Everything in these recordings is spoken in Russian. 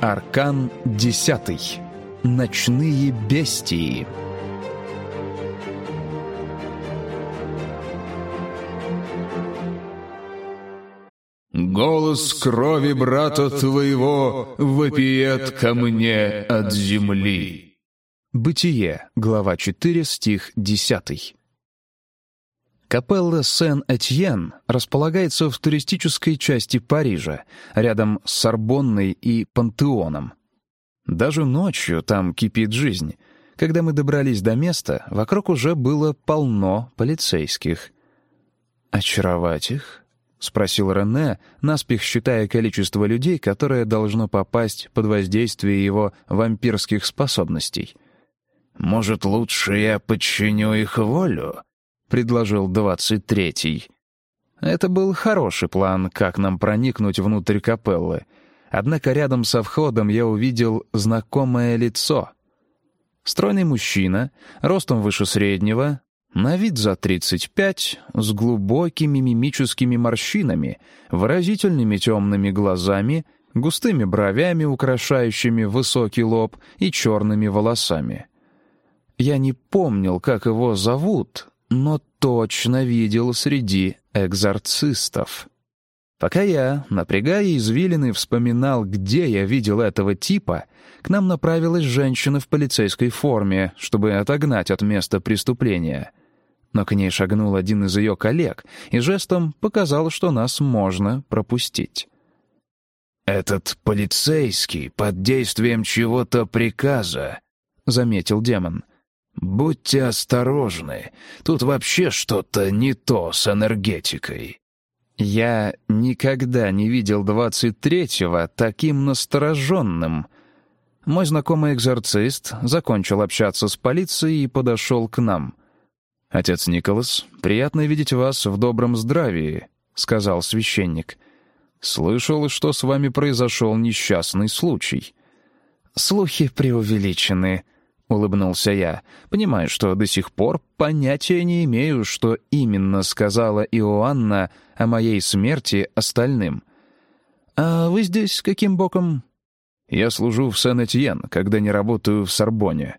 Аркан 10. Ночные бестии. Голос крови брата твоего вопиет ко мне от земли. Бытие, глава 4, стих 10. Капелла Сен-Этьен располагается в туристической части Парижа, рядом с Сорбонной и Пантеоном. Даже ночью там кипит жизнь. Когда мы добрались до места, вокруг уже было полно полицейских. «Очаровать их?» — спросил Рене, наспех считая количество людей, которое должно попасть под воздействие его вампирских способностей. «Может, лучше я подчиню их волю?» — предложил двадцать третий. Это был хороший план, как нам проникнуть внутрь капеллы. Однако рядом со входом я увидел знакомое лицо. Стройный мужчина, ростом выше среднего, на вид за 35, с глубокими мимическими морщинами, выразительными темными глазами, густыми бровями, украшающими высокий лоб, и черными волосами. Я не помнил, как его зовут, но точно видел среди экзорцистов. Пока я, напрягая извилины, вспоминал, где я видел этого типа, к нам направилась женщина в полицейской форме, чтобы отогнать от места преступления. Но к ней шагнул один из ее коллег и жестом показал, что нас можно пропустить. «Этот полицейский под действием чего-то приказа», — заметил демон. «Будьте осторожны, тут вообще что-то не то с энергетикой». Я никогда не видел двадцать третьего таким настороженным. Мой знакомый экзорцист закончил общаться с полицией и подошел к нам. «Отец Николас, приятно видеть вас в добром здравии», — сказал священник. «Слышал, что с вами произошел несчастный случай». «Слухи преувеличены», — улыбнулся я, понимая, что до сих пор понятия не имею, что именно сказала Иоанна о моей смерти остальным. «А вы здесь каким боком?» «Я служу в Сен-Этьен, когда не работаю в Сорбоне».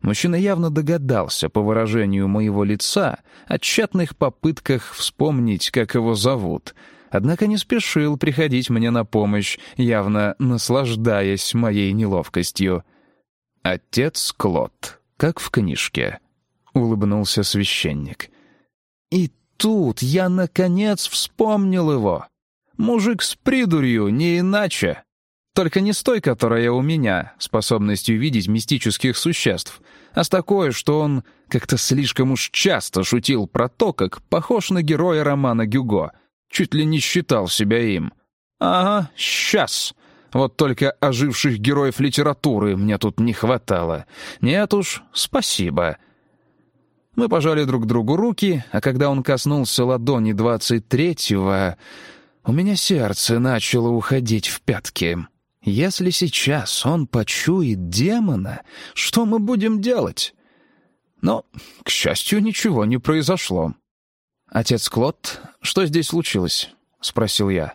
Мужчина явно догадался по выражению моего лица о тщетных попытках вспомнить, как его зовут, однако не спешил приходить мне на помощь, явно наслаждаясь моей неловкостью. «Отец Клод, как в книжке», — улыбнулся священник. «И тут я, наконец, вспомнил его. Мужик с придурью, не иначе. Только не с той, которая у меня, способностью видеть мистических существ, а с такой, что он как-то слишком уж часто шутил про то, как похож на героя романа Гюго, чуть ли не считал себя им. «Ага, сейчас», вот только оживших героев литературы мне тут не хватало. Нет уж, спасибо. Мы пожали друг другу руки, а когда он коснулся ладони двадцать третьего, у меня сердце начало уходить в пятки. Если сейчас он почует демона, что мы будем делать? Но, к счастью, ничего не произошло. «Отец Клод, что здесь случилось?» — спросил я.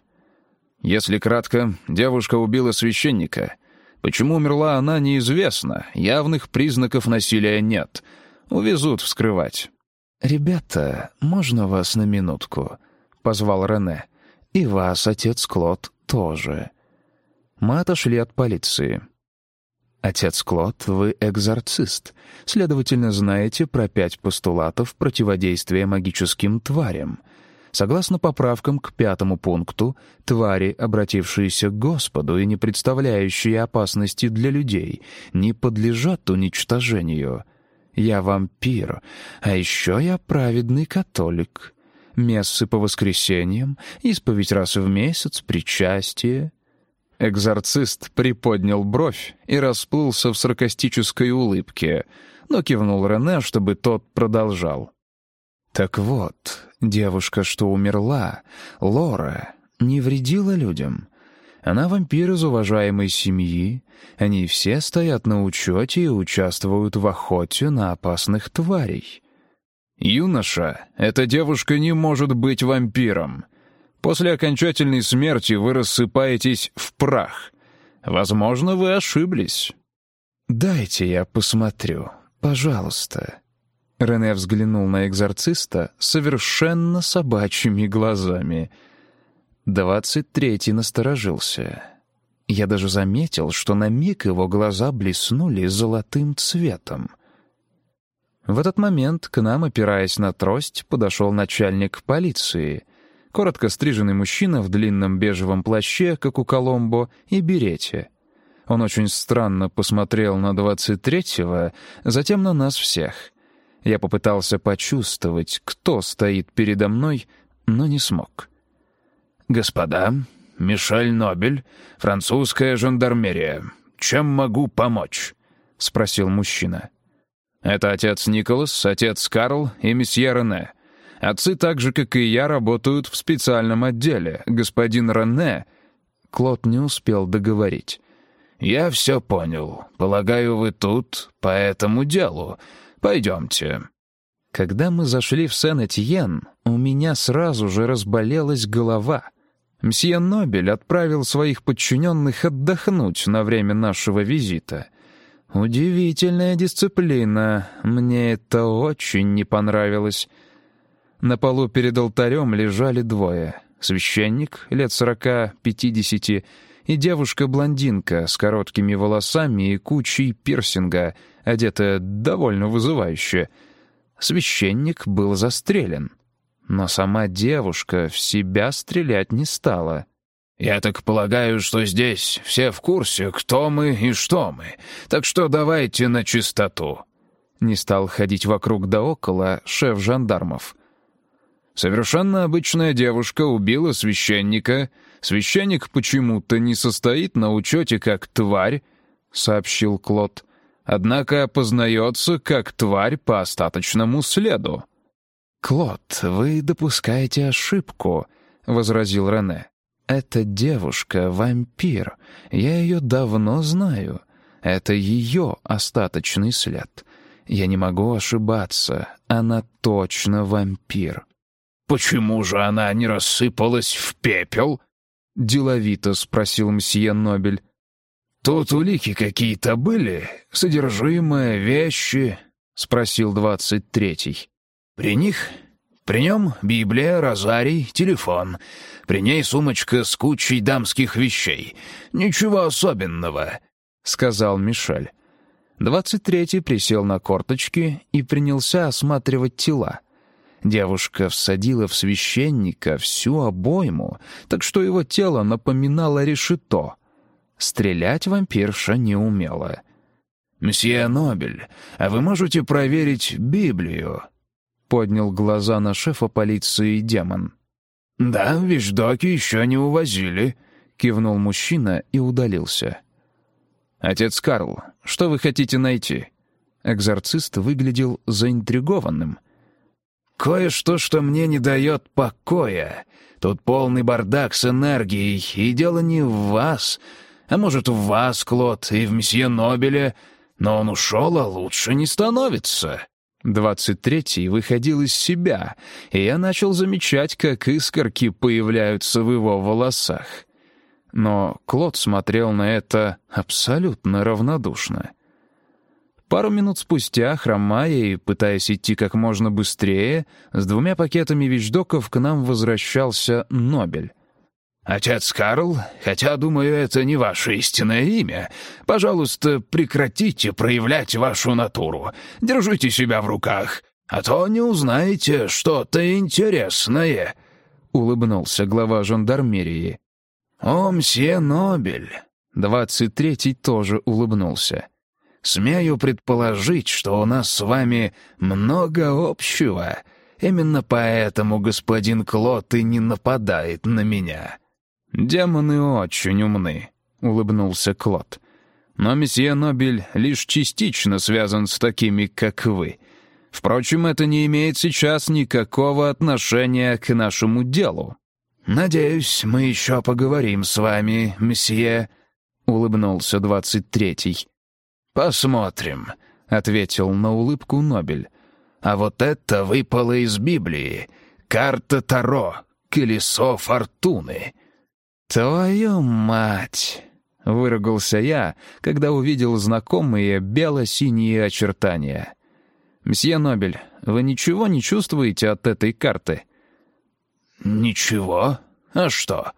Если кратко, девушка убила священника. Почему умерла она, неизвестно. Явных признаков насилия нет. Увезут вскрывать. «Ребята, можно вас на минутку?» — позвал Рене. «И вас, отец Клод, тоже». Мы отошли от полиции. «Отец Клод, вы экзорцист. Следовательно, знаете про пять постулатов противодействия магическим тварям». Согласно поправкам к пятому пункту, твари, обратившиеся к Господу и не представляющие опасности для людей, не подлежат уничтожению. Я вампир, а еще я праведный католик. Мессы по воскресеньям, исповедь раз в месяц, причастие. Экзорцист приподнял бровь и расплылся в саркастической улыбке, но кивнул Рене, чтобы тот продолжал. Так вот, девушка, что умерла, Лора, не вредила людям. Она вампир из уважаемой семьи. Они все стоят на учете и участвуют в охоте на опасных тварей. «Юноша, эта девушка не может быть вампиром. После окончательной смерти вы рассыпаетесь в прах. Возможно, вы ошиблись». «Дайте я посмотрю, пожалуйста». Рене взглянул на экзорциста совершенно собачьими глазами. Двадцать третий насторожился. Я даже заметил, что на миг его глаза блеснули золотым цветом. В этот момент к нам, опираясь на трость, подошел начальник полиции. Коротко стриженный мужчина в длинном бежевом плаще, как у Коломбо, и берете. Он очень странно посмотрел на двадцать третьего, затем на нас всех. Я попытался почувствовать, кто стоит передо мной, но не смог. «Господа, Мишель Нобель, французская жандармерия. Чем могу помочь?» — спросил мужчина. «Это отец Николас, отец Карл и месье Рене. Отцы, так же, как и я, работают в специальном отделе. Господин Рене...» Клод не успел договорить. «Я все понял. Полагаю, вы тут по этому делу. Пойдемте». Когда мы зашли в Сен-Этьен, у меня сразу же разболелась голова. Мсье Нобель отправил своих подчиненных отдохнуть на время нашего визита. Удивительная дисциплина. Мне это очень не понравилось. На полу перед алтарем лежали двое. Священник, лет сорока-пятидесяти, и девушка-блондинка с короткими волосами и кучей пирсинга, одетая довольно вызывающе. Священник был застрелен — но сама девушка в себя стрелять не стала. «Я так полагаю, что здесь все в курсе, кто мы и что мы, так что давайте на чистоту». Не стал ходить вокруг да около шеф жандармов. «Совершенно обычная девушка убила священника. Священник почему-то не состоит на учете как тварь», — сообщил Клод. «Однако опознается как тварь по остаточному следу». «Клод, вы допускаете ошибку», — возразил Рене. «Эта девушка — вампир. Я ее давно знаю. Это ее остаточный след. Я не могу ошибаться. Она точно вампир». «Почему же она не рассыпалась в пепел?» — деловито спросил мсье Нобель. «Тут улики какие-то были? Содержимое, вещи?» — спросил двадцать третий. При них, при нем Библия, розарий, телефон. При ней сумочка с кучей дамских вещей. Ничего особенного», — сказал Мишель. Двадцать третий присел на корточки и принялся осматривать тела. Девушка всадила в священника всю обойму, так что его тело напоминало решето. Стрелять вампирша не умела. «Мсье Нобель, а вы можете проверить Библию?» поднял глаза на шефа полиции демон. «Да, вещдоки еще не увозили», — кивнул мужчина и удалился. «Отец Карл, что вы хотите найти?» Экзорцист выглядел заинтригованным. «Кое-что, что мне не дает покоя. Тут полный бардак с энергией, и дело не в вас, а может, в вас, Клод, и в месье Нобеле, но он ушел, а лучше не становится». Двадцать третий выходил из себя, и я начал замечать, как искорки появляются в его волосах. Но Клод смотрел на это абсолютно равнодушно. Пару минут спустя, хромая и пытаясь идти как можно быстрее, с двумя пакетами вещдоков к нам возвращался Нобель. «Отец Карл, хотя, думаю, это не ваше истинное имя, пожалуйста, прекратите проявлять вашу натуру. Держите себя в руках, а то не узнаете что-то интересное», — улыбнулся глава жандармерии. «О, мсье Нобель!» Двадцать третий тоже улыбнулся. «Смею предположить, что у нас с вами много общего. Именно поэтому господин Клод и не нападает на меня». «Демоны очень умны», — улыбнулся Клод. «Но месье Нобель лишь частично связан с такими, как вы. Впрочем, это не имеет сейчас никакого отношения к нашему делу». «Надеюсь, мы еще поговорим с вами, месье», — улыбнулся двадцать третий. «Посмотрим», — ответил на улыбку Нобель. «А вот это выпало из Библии. Карта Таро, колесо фортуны». «Твою мать!» — выругался я, когда увидел знакомые бело-синие очертания. «Мсье Нобель, вы ничего не чувствуете от этой карты?» «Ничего? А что?»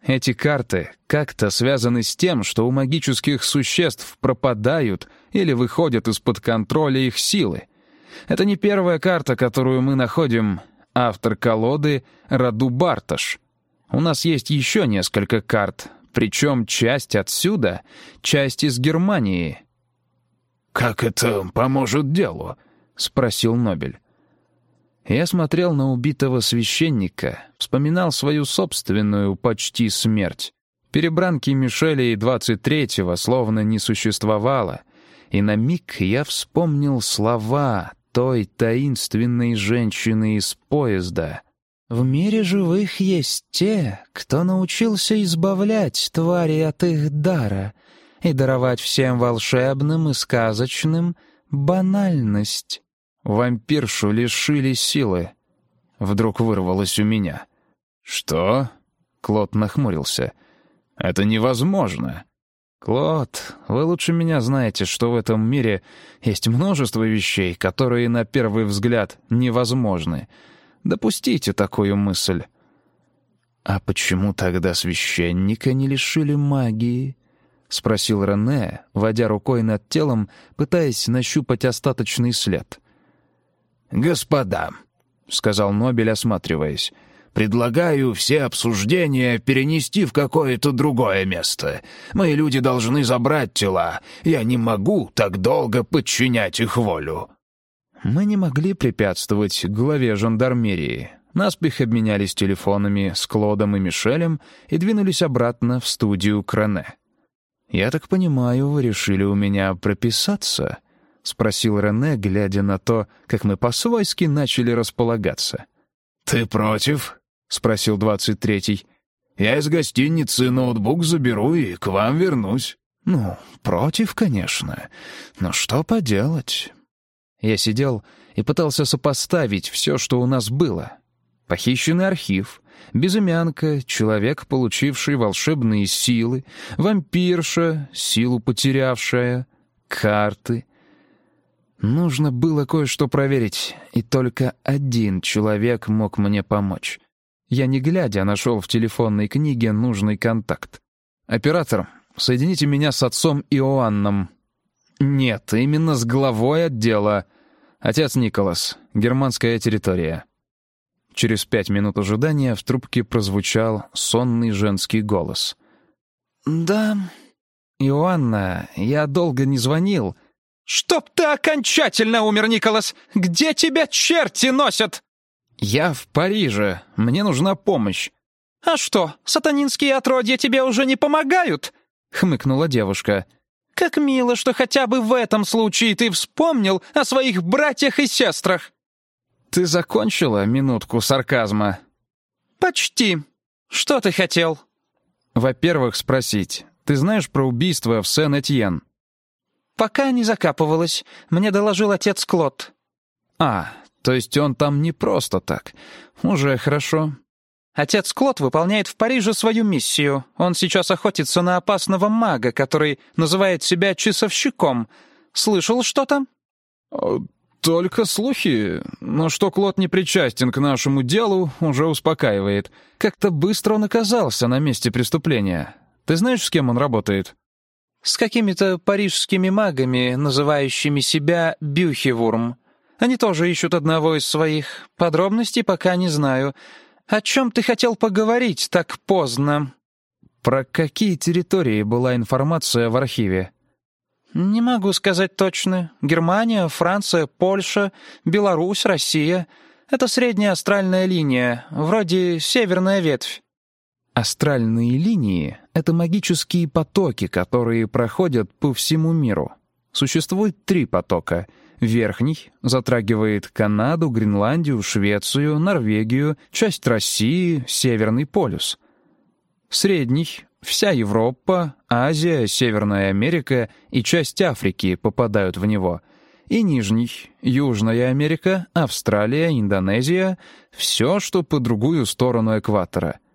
Эти карты как-то связаны с тем, что у магических существ пропадают или выходят из-под контроля их силы. Это не первая карта, которую мы находим. Автор колоды — Раду Барташ. У нас есть еще несколько карт, причем часть отсюда, часть из Германии. «Как это поможет делу?» — спросил Нобель. Я смотрел на убитого священника, вспоминал свою собственную почти смерть. Перебранки Мишеля и 23-го словно не существовало, и на миг я вспомнил слова той таинственной женщины из поезда. «В мире живых есть те, кто научился избавлять твари от их дара и даровать всем волшебным и сказочным банальность». Вампиршу лишили силы. Вдруг вырвалось у меня. «Что?» — Клод нахмурился. «Это невозможно». «Клод, вы лучше меня знаете, что в этом мире есть множество вещей, которые на первый взгляд невозможны. Допустите такую мысль». «А почему тогда священника не лишили магии?» — спросил Рене, водя рукой над телом, пытаясь нащупать остаточный след. «Господа», — сказал Нобель, осматриваясь, «предлагаю все обсуждения перенести в какое-то другое место. Мои люди должны забрать тела. Я не могу так долго подчинять их волю». Мы не могли препятствовать главе жандармерии. Наспех обменялись телефонами с Клодом и Мишелем и двинулись обратно в студию Крене. «Я так понимаю, вы решили у меня прописаться?» — спросил Рене, глядя на то, как мы по-свойски начали располагаться. «Ты против?» — спросил двадцать третий. «Я из гостиницы ноутбук заберу и к вам вернусь». «Ну, против, конечно. Но что поделать?» Я сидел и пытался сопоставить все, что у нас было. Похищенный архив, безымянка, человек, получивший волшебные силы, вампирша, силу потерявшая, карты, Нужно было кое-что проверить, и только один человек мог мне помочь. Я, не глядя, нашел в телефонной книге нужный контакт. «Оператор, соедините меня с отцом Иоанном». «Нет, именно с главой отдела. Отец Николас, германская территория». Через пять минут ожидания в трубке прозвучал сонный женский голос. «Да, Иоанна, я долго не звонил». «Чтоб ты окончательно умер, Николас! Где тебя черти носят?» «Я в Париже. Мне нужна помощь». «А что, сатанинские отродья тебе уже не помогают?» — хмыкнула девушка. «Как мило, что хотя бы в этом случае ты вспомнил о своих братьях и сестрах». «Ты закончила минутку сарказма?» «Почти. Что ты хотел?» «Во-первых, спросить. Ты знаешь про убийство в Сен-Этьен?» «Пока не закапывалась. Мне доложил отец Клод». «А, то есть он там не просто так. Уже хорошо». Отец Клод выполняет в Париже свою миссию. Он сейчас охотится на опасного мага, который называет себя часовщиком. Слышал что-то?» «Только слухи. Но что Клод не причастен к нашему делу, уже успокаивает. Как-то быстро он оказался на месте преступления. Ты знаешь, с кем он работает?» с какими-то парижскими магами, называющими себя Бюхевурм. Они тоже ищут одного из своих. Подробностей пока не знаю. О чем ты хотел поговорить так поздно?» «Про какие территории была информация в архиве?» «Не могу сказать точно. Германия, Франция, Польша, Беларусь, Россия. Это средняя астральная линия, вроде северная ветвь. Астральные линии — это магические потоки, которые проходят по всему миру. Существует три потока. Верхний затрагивает Канаду, Гренландию, Швецию, Норвегию, часть России, Северный полюс. Средний — вся Европа, Азия, Северная Америка и часть Африки попадают в него. И нижний — Южная Америка, Австралия, Индонезия — все, что по другую сторону экватора —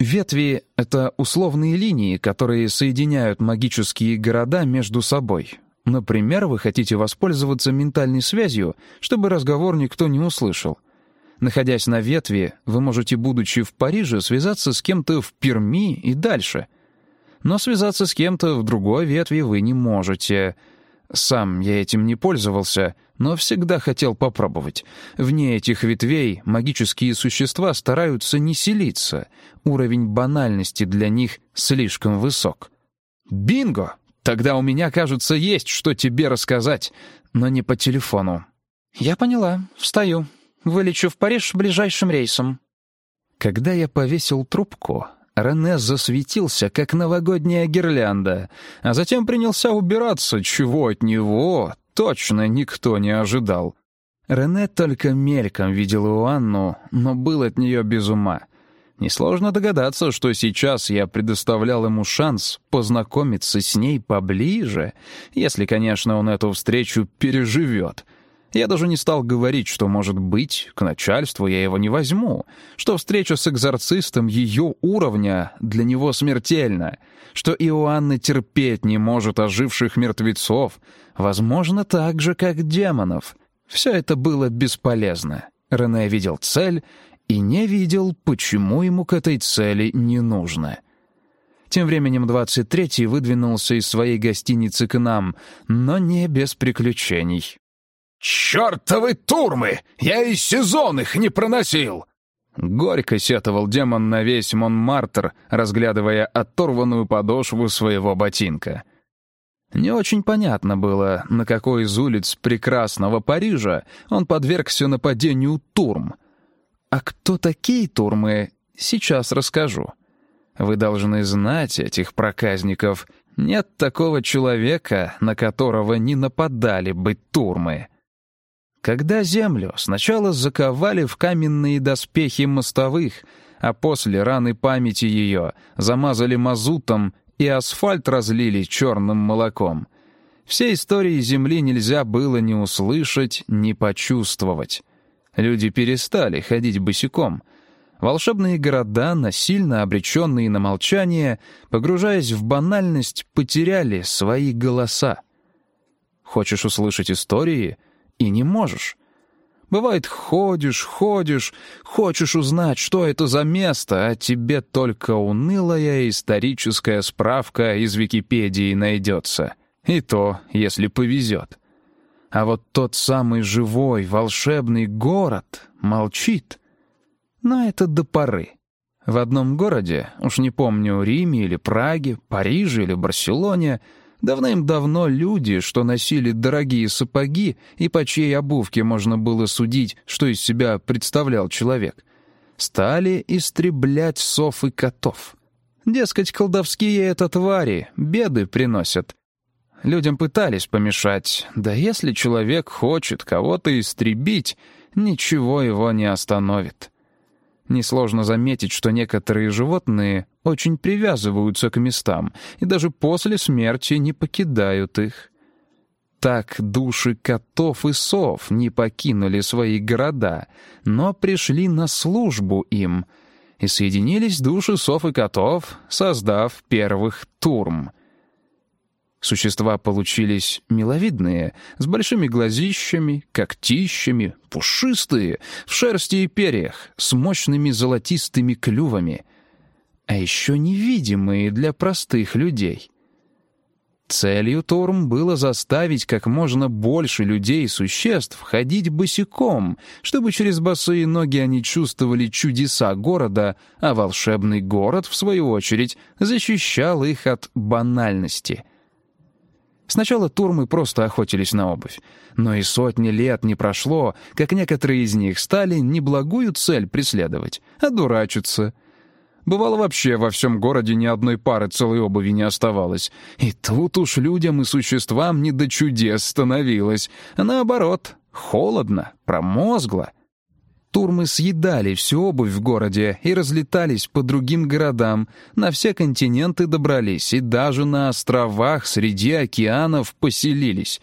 Ветви — это условные линии, которые соединяют магические города между собой. Например, вы хотите воспользоваться ментальной связью, чтобы разговор никто не услышал. Находясь на ветви, вы можете, будучи в Париже, связаться с кем-то в Перми и дальше. Но связаться с кем-то в другой ветви вы не можете — сам я этим не пользовался, но всегда хотел попробовать. Вне этих ветвей магические существа стараются не селиться. Уровень банальности для них слишком высок. «Бинго! Тогда у меня, кажется, есть что тебе рассказать, но не по телефону». «Я поняла. Встаю. Вылечу в Париж ближайшим рейсом». Когда я повесил трубку, Рене засветился, как новогодняя гирлянда, а затем принялся убираться, чего от него точно никто не ожидал. Рене только мельком видел Иоанну, но был от нее без ума. Несложно догадаться, что сейчас я предоставлял ему шанс познакомиться с ней поближе, если, конечно, он эту встречу переживет — я даже не стал говорить, что, может быть, к начальству я его не возьму, что встреча с экзорцистом ее уровня для него смертельна, что Иоанна терпеть не может оживших мертвецов, возможно, так же, как демонов. Все это было бесполезно. Рене видел цель и не видел, почему ему к этой цели не нужно. Тем временем 23-й выдвинулся из своей гостиницы к нам, но не без приключений. «Чёртовы турмы! Я и сезон их не проносил!» Горько сетовал демон на весь Монмартр, разглядывая оторванную подошву своего ботинка. Не очень понятно было, на какой из улиц прекрасного Парижа он подвергся нападению турм. А кто такие турмы, сейчас расскажу. Вы должны знать этих проказников. Нет такого человека, на которого не нападали бы турмы. Когда землю сначала заковали в каменные доспехи мостовых, а после раны памяти ее замазали мазутом и асфальт разлили черным молоком. Все истории Земли нельзя было ни услышать, ни почувствовать. Люди перестали ходить босиком. Волшебные города, насильно обреченные на молчание, погружаясь в банальность, потеряли свои голоса. Хочешь услышать истории — и не можешь. Бывает, ходишь, ходишь, хочешь узнать, что это за место, а тебе только унылая историческая справка из Википедии найдется. И то, если повезет. А вот тот самый живой, волшебный город молчит. Но это до поры. В одном городе, уж не помню, Риме или Праге, Париже или Барселоне — Давным-давно люди, что носили дорогие сапоги и по чьей обувке можно было судить, что из себя представлял человек, стали истреблять сов и котов. Дескать, колдовские это твари, беды приносят. Людям пытались помешать, да если человек хочет кого-то истребить, ничего его не остановит. Несложно заметить, что некоторые животные очень привязываются к местам и даже после смерти не покидают их. Так души котов и сов не покинули свои города, но пришли на службу им, и соединились души сов и котов, создав первых турм — Существа получились миловидные, с большими глазищами, когтищами, пушистые, в шерсти и перьях, с мощными золотистыми клювами. А еще невидимые для простых людей. Целью Торм было заставить как можно больше людей и существ ходить босиком, чтобы через босые ноги они чувствовали чудеса города, а волшебный город, в свою очередь, защищал их от банальности — Сначала турмы просто охотились на обувь. Но и сотни лет не прошло, как некоторые из них стали неблагую цель преследовать, а дурачиться. Бывало вообще во всем городе ни одной пары целой обуви не оставалось. И тут уж людям и существам не до чудес становилось, а наоборот, холодно, промозгло — Турмы съедали всю обувь в городе и разлетались по другим городам, на все континенты добрались и даже на островах среди океанов поселились.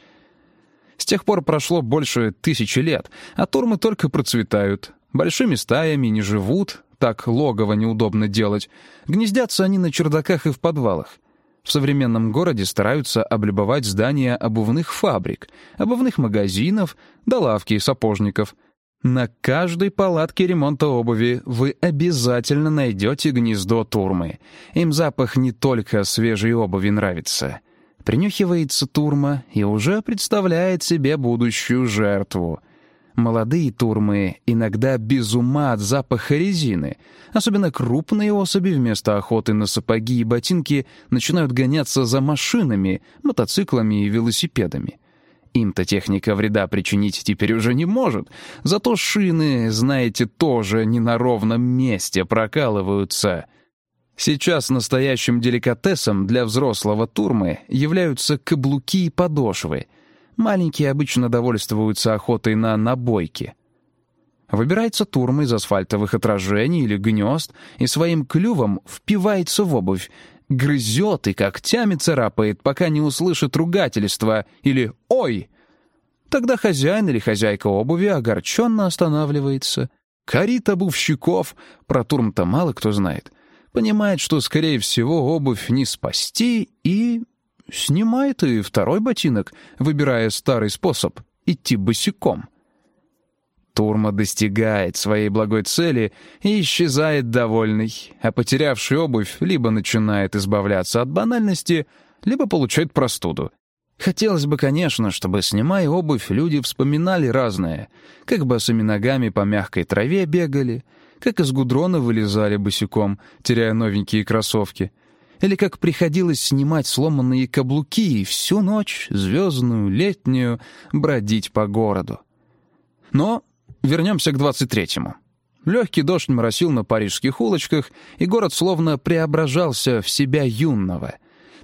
С тех пор прошло больше тысячи лет, а турмы только процветают. Большими стаями не живут, так логово неудобно делать. Гнездятся они на чердаках и в подвалах. В современном городе стараются облюбовать здания обувных фабрик, обувных магазинов, да лавки сапожников. На каждой палатке ремонта обуви вы обязательно найдете гнездо турмы. Им запах не только свежей обуви нравится. Принюхивается турма и уже представляет себе будущую жертву — Молодые турмы иногда без ума от запаха резины. Особенно крупные особи вместо охоты на сапоги и ботинки начинают гоняться за машинами, мотоциклами и велосипедами. Им-то техника вреда причинить теперь уже не может. Зато шины, знаете, тоже не на ровном месте прокалываются. Сейчас настоящим деликатесом для взрослого турмы являются каблуки и подошвы — Маленькие обычно довольствуются охотой на набойки. Выбирается турма из асфальтовых отражений или гнезд и своим клювом впивается в обувь, грызет и когтями царапает, пока не услышит ругательства или «Ой!». Тогда хозяин или хозяйка обуви огорченно останавливается. Корит обувщиков, про турм-то мало кто знает. Понимает, что, скорее всего, обувь не спасти и Снимает и второй ботинок, выбирая старый способ — идти босиком. Турма достигает своей благой цели и исчезает довольный, а потерявший обувь либо начинает избавляться от банальности, либо получает простуду. Хотелось бы, конечно, чтобы, снимая обувь, люди вспоминали разное, как босыми ногами по мягкой траве бегали, как из гудрона вылезали босиком, теряя новенькие кроссовки — или как приходилось снимать сломанные каблуки и всю ночь, звездную, летнюю, бродить по городу. Но вернемся к 23-му. Легкий дождь моросил на парижских улочках, и город словно преображался в себя юного.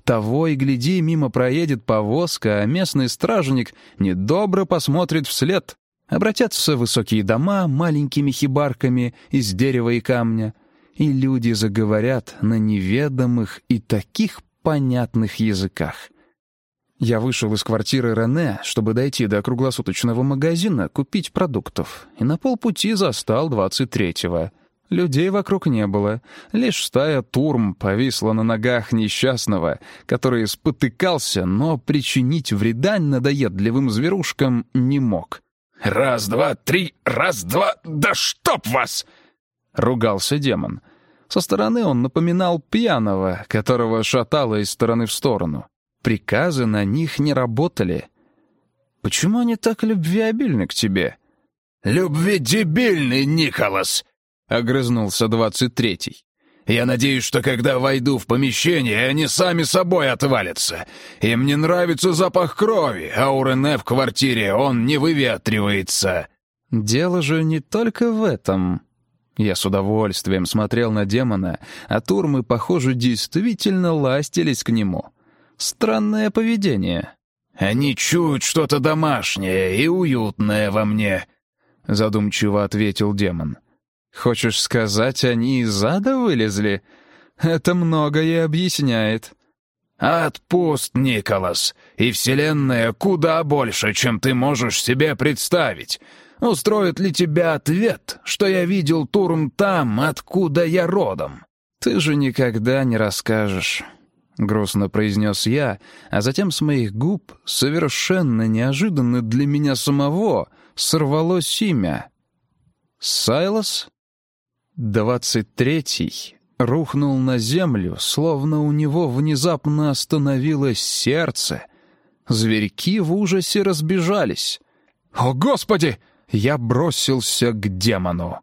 Того и гляди, мимо проедет повозка, а местный стражник недобро посмотрит вслед. Обратятся высокие дома маленькими хибарками из дерева и камня — и люди заговорят на неведомых и таких понятных языках. Я вышел из квартиры Рене, чтобы дойти до круглосуточного магазина, купить продуктов, и на полпути застал двадцать третьего. Людей вокруг не было. Лишь стая турм повисла на ногах несчастного, который спотыкался, но причинить вреда надоедливым зверушкам не мог. «Раз, два, три, раз, два, да чтоб вас!» — ругался демон. Со стороны он напоминал пьяного, которого шатало из стороны в сторону. Приказы на них не работали. «Почему они так любвеобильны к тебе?» «Любведебильный, Николас!» — огрызнулся двадцать третий. «Я надеюсь, что когда войду в помещение, они сами собой отвалятся. Им не нравится запах крови, а у Рене в квартире он не выветривается». «Дело же не только в этом», я с удовольствием смотрел на демона, а турмы, похоже, действительно ластились к нему. Странное поведение. «Они чуют что-то домашнее и уютное во мне», — задумчиво ответил демон. «Хочешь сказать, они из ада вылезли? Это многое объясняет». «Отпуст, Николас, и Вселенная куда больше, чем ты можешь себе представить. Устроит ли тебя ответ, что я видел Турм там, откуда я родом?» «Ты же никогда не расскажешь», — грустно произнес я, а затем с моих губ, совершенно неожиданно для меня самого, сорвалось имя. «Сайлос?» Двадцать третий рухнул на землю, словно у него внезапно остановилось сердце. Зверьки в ужасе разбежались. «О, Господи!» я бросился к демону.